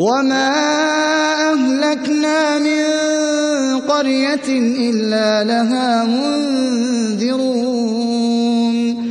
وما أهلكنا من قرية إلا لها منذ